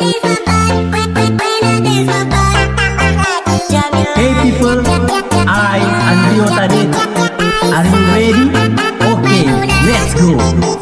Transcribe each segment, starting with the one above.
Hey people, I, Andrea Are you ready? Okay, let's go.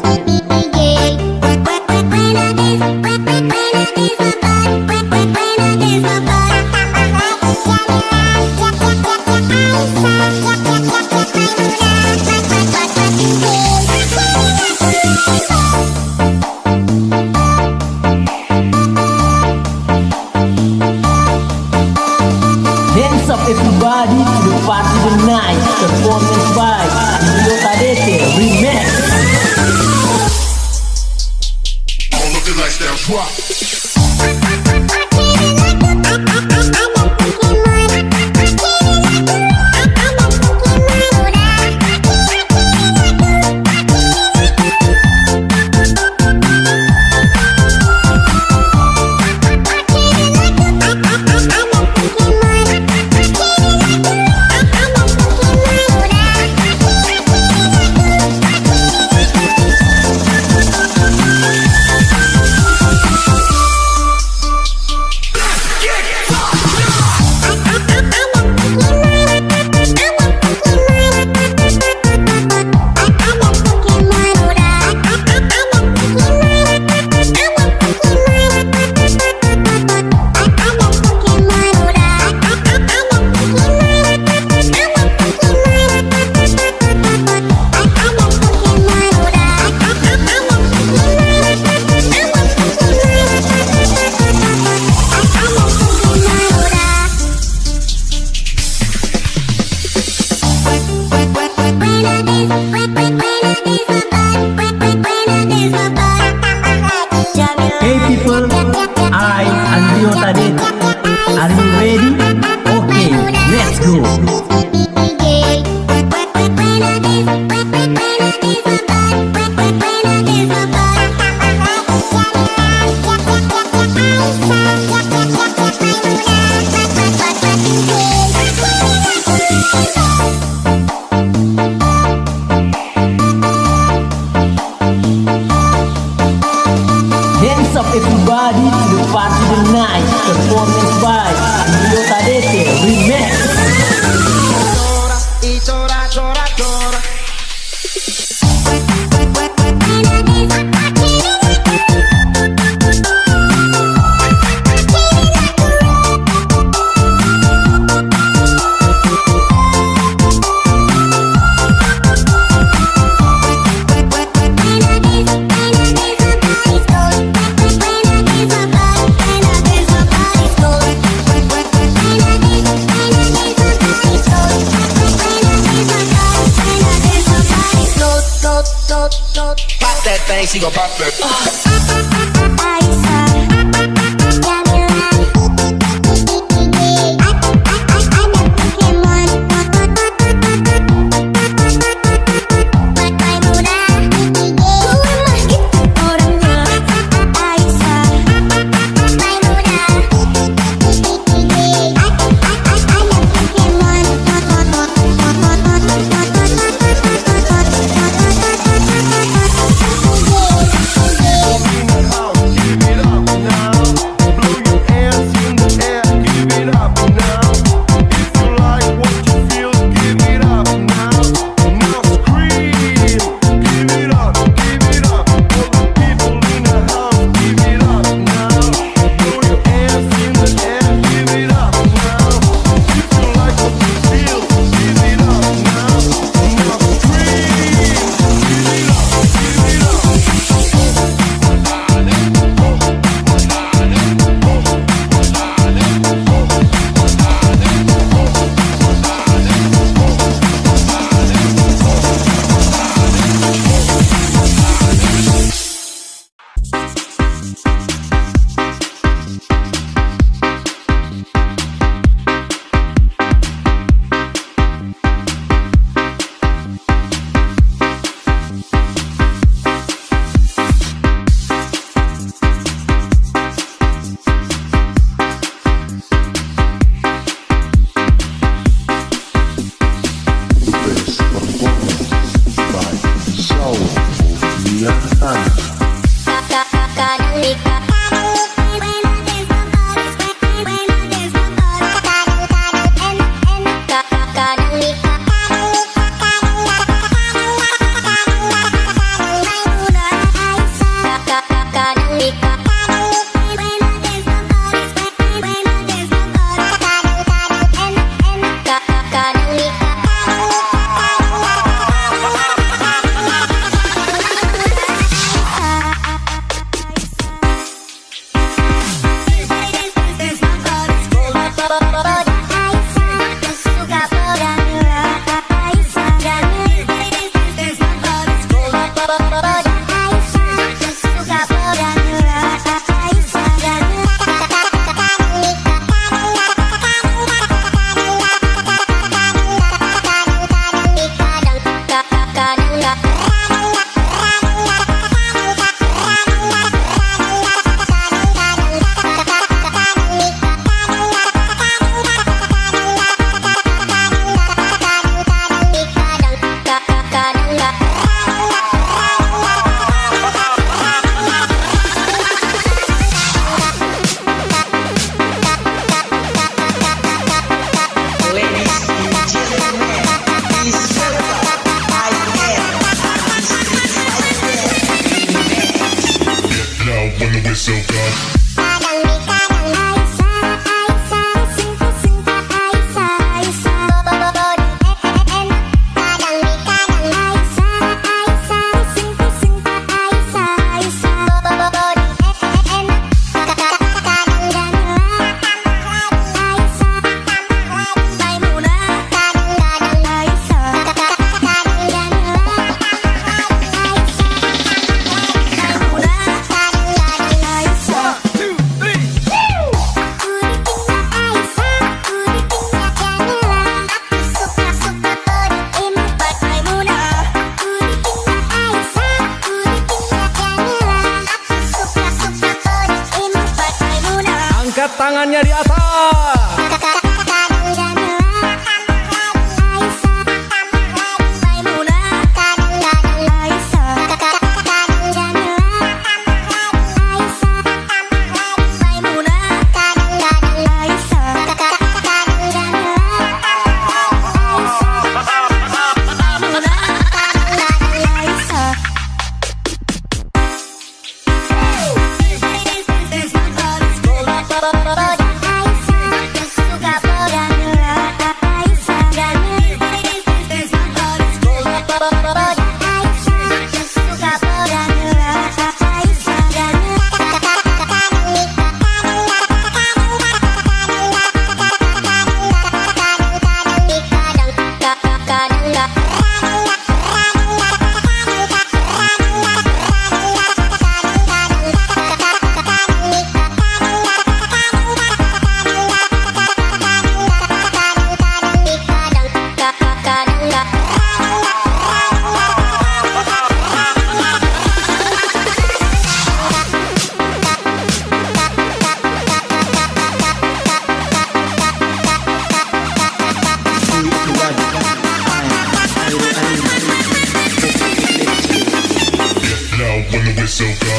Performance by Yotarete Remix. she gon' pop.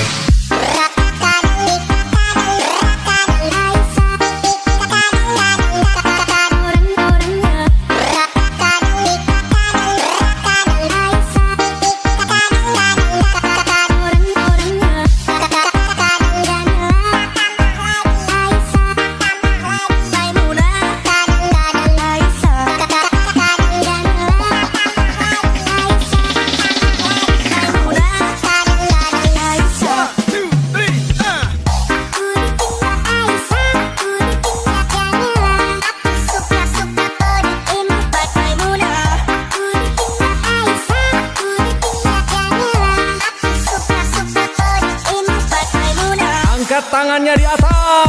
Bye. tangannya di atas.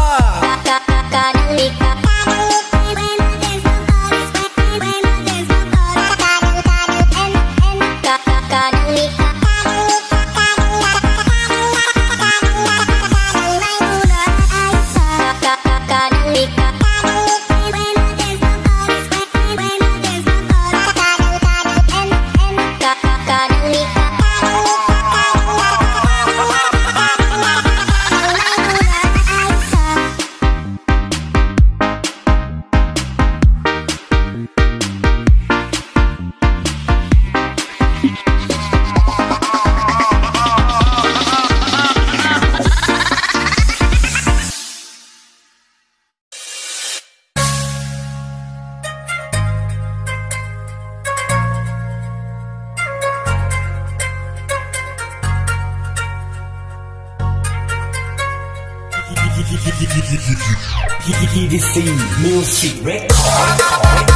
EDC Music Record